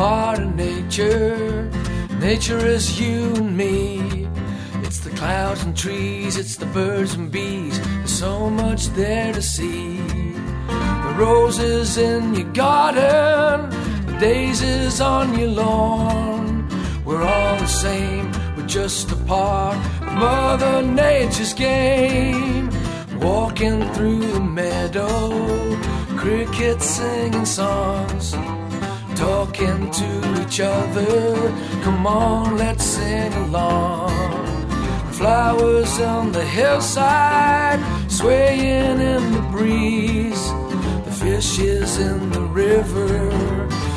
part of nature. Nature is you and me. It's the clouds and trees, it's the birds and bees. There's so much there to see. The roses in your garden, the daisies on your lawn. We're all the same, we're just a part of Mother Nature's game. Walking through the meadow, crickets singing songs talking to each other. Come on, let's sing along. Flowers on the hillside, swaying in the breeze. The fishes in the river,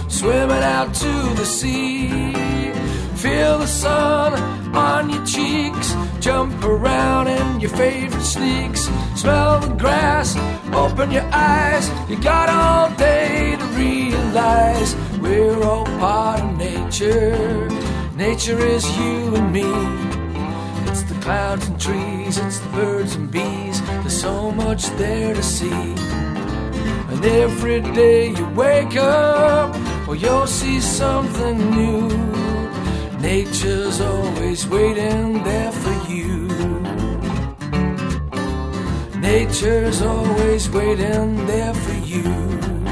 swimming out to the sea. Feel the sun on your cheeks, jump around in your favorite sneaks. Smell the grass, open your eyes. You got all day to realize part of nature. Nature is you and me. It's the clouds and trees, it's the birds and bees. There's so much there to see. And every day you wake up, well, you'll see something new. Nature's always waiting there for you. Nature's always waiting there for you.